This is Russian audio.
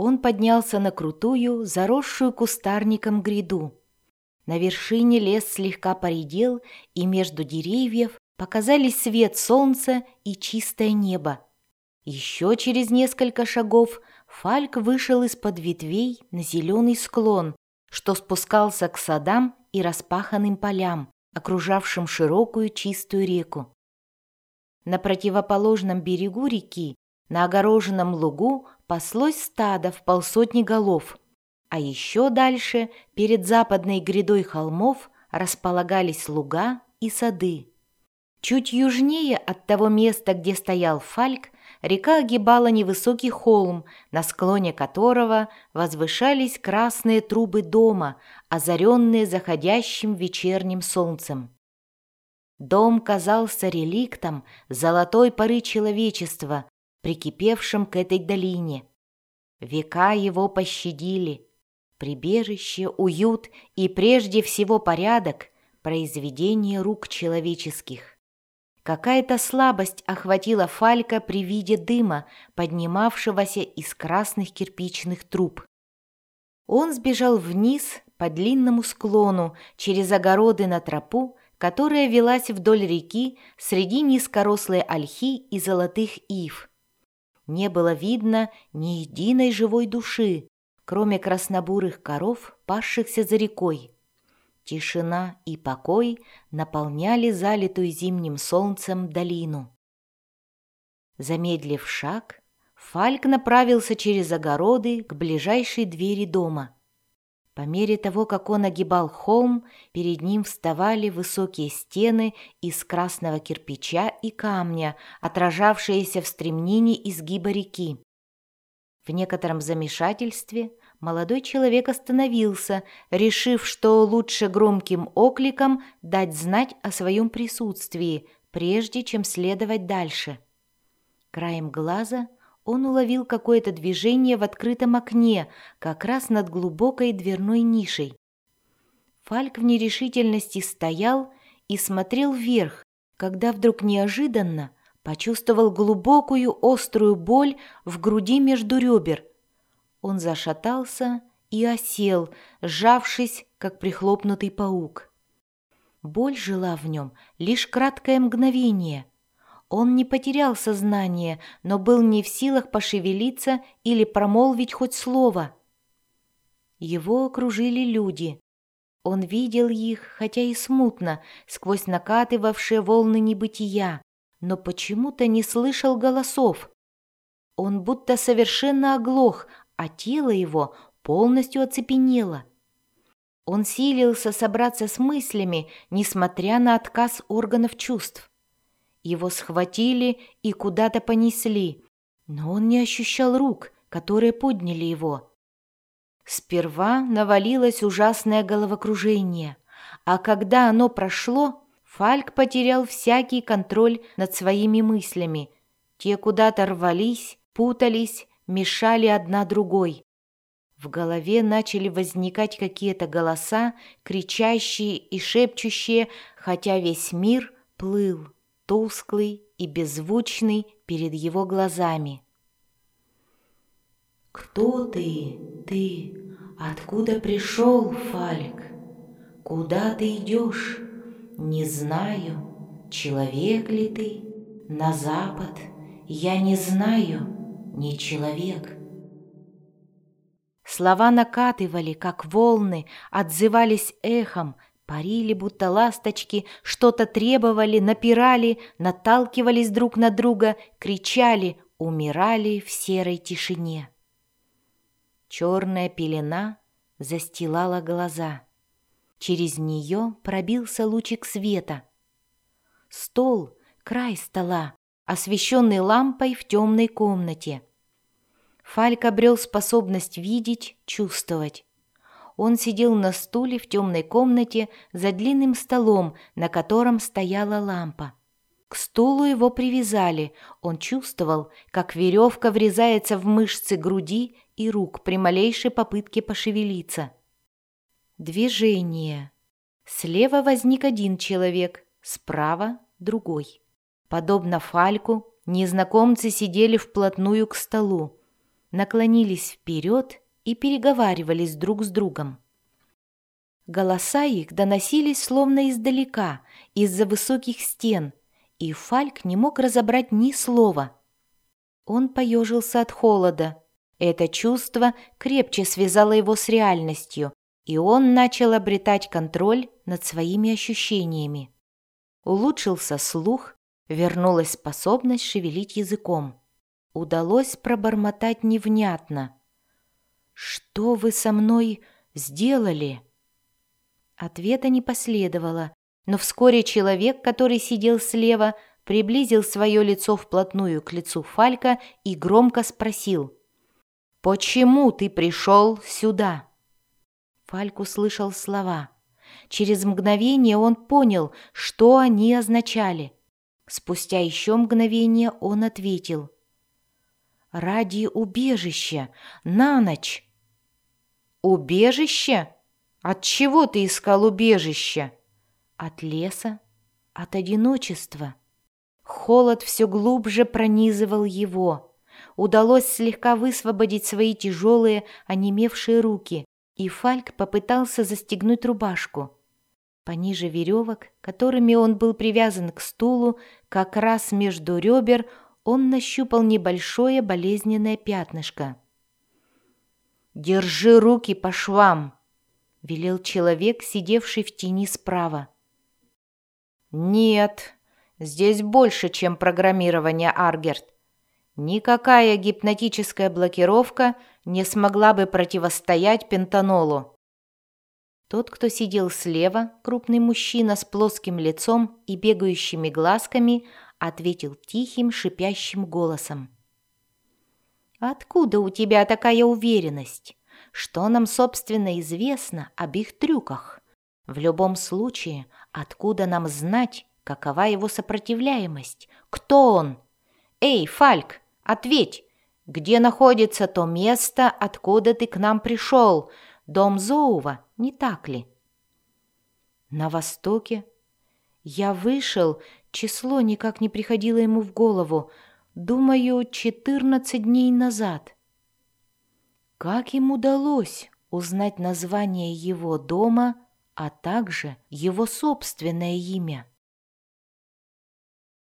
он поднялся на крутую, заросшую кустарником гряду. На вершине лес слегка поредел, и между деревьев показались свет солнца и чистое небо. Еще через несколько шагов Фальк вышел из-под ветвей на зеленый склон, что спускался к садам и распаханным полям, окружавшим широкую чистую реку. На противоположном берегу реки, на огороженном лугу, паслось стадо в полсотни голов, а еще дальше, перед западной грядой холмов, располагались луга и сады. Чуть южнее от того места, где стоял Фальк, река огибала невысокий холм, на склоне которого возвышались красные трубы дома, озаренные заходящим вечерним солнцем. Дом казался реликтом золотой поры человечества, прикипевшим к этой долине. Века его пощадили. Прибежище, уют и прежде всего порядок – произведение рук человеческих. Какая-то слабость охватила Фалька при виде дыма, поднимавшегося из красных кирпичных труб. Он сбежал вниз по длинному склону, через огороды на тропу, которая велась вдоль реки среди низкорослой ольхи и золотых ив. Не было видно ни единой живой души, кроме краснобурых коров, пасшихся за рекой. Тишина и покой наполняли залитую зимним солнцем долину. Замедлив шаг, Фальк направился через огороды к ближайшей двери дома. По мере того, как он огибал холм, перед ним вставали высокие стены из красного кирпича и камня, отражавшиеся в стремнине изгиба реки. В некотором замешательстве молодой человек остановился, решив, что лучше громким окликом дать знать о своем присутствии, прежде чем следовать дальше. Краем глаза он уловил какое-то движение в открытом окне, как раз над глубокой дверной нишей. Фальк в нерешительности стоял и смотрел вверх, когда вдруг неожиданно почувствовал глубокую острую боль в груди между ребер – он зашатался и осел, сжавшись, как прихлопнутый паук. Боль жила в нем лишь краткое мгновение. Он не потерял сознание, но был не в силах пошевелиться или промолвить хоть слово. Его окружили люди. Он видел их, хотя и смутно, сквозь накатывавшие волны небытия, но почему-то не слышал голосов. Он будто совершенно оглох а тело его полностью оцепенело. Он силился собраться с мыслями, несмотря на отказ органов чувств. Его схватили и куда-то понесли, но он не ощущал рук, которые подняли его. Сперва навалилось ужасное головокружение, а когда оно прошло, Фальк потерял всякий контроль над своими мыслями. Те куда-то рвались, путались, мешали одна другой. В голове начали возникать какие-то голоса, кричащие и шепчущие, хотя весь мир плыл, тусклый и беззвучный перед его глазами. «Кто ты, ты? Откуда пришел, Фальк? Куда ты идешь? Не знаю. Человек ли ты? На запад? Я не знаю» не человек. Слова накатывали, как волны, отзывались эхом, парили, будто ласточки, что-то требовали, напирали, наталкивались друг на друга, кричали, умирали в серой тишине. Черная пелена застилала глаза. Через нее пробился лучик света. Стол, край стола, освещенный лампой в темной комнате. Фальк обрел способность видеть, чувствовать. Он сидел на стуле в темной комнате за длинным столом, на котором стояла лампа. К стулу его привязали, он чувствовал, как веревка врезается в мышцы груди и рук при малейшей попытке пошевелиться. Движение. Слева возник один человек, справа — другой. Подобно Фальку, незнакомцы сидели вплотную к столу. наклонились вперед и переговаривались друг с другом. Голоса их доносились словно издалека, из-за высоких стен, и Фальк не мог разобрать ни слова. Он поежился от холода. Это чувство крепче связало его с реальностью, и он начал обретать контроль над своими ощущениями. Улучшился слух, вернулась способность шевелить языком. Удалось пробормотать невнятно. «Что вы со мной сделали?» Ответа не последовало, но вскоре человек, который сидел слева, приблизил свое лицо вплотную к лицу Фалька и громко спросил «Почему ты пришел сюда?» Фальк услышал слова. Через мгновение он понял, что они означали. Спустя еще мгновение он ответил. «Ради убежища, на ночь». «Убежище? От чего ты искал убежище?» «От леса, от одиночества». Холод все глубже пронизывал его. Удалось слегка высвободить свои тяжелые, онемевшие руки и Фальк попытался застегнуть рубашку. Пониже веревок, которыми он был привязан к стулу, как раз между ребер, он нащупал небольшое болезненное пятнышко. «Держи руки по швам!» — велел человек, сидевший в тени справа. «Нет, здесь больше, чем программирование, Аргерт. Никакая гипнотическая блокировка не смогла бы противостоять пентанолу. Тот, кто сидел слева, крупный мужчина с плоским лицом и бегающими глазками, ответил тихим, шипящим голосом. «Откуда у тебя такая уверенность? Что нам, собственно, известно об их трюках? В любом случае, откуда нам знать, какова его сопротивляемость? Кто он? Эй, Фальк, ответь! Где находится то место, откуда ты к нам пришел? Дом Зоува, не так ли? На востоке. Я вышел, число никак не приходило ему в голову. Думаю, четырнадцать дней назад. Как им удалось узнать название его дома, а также его собственное имя?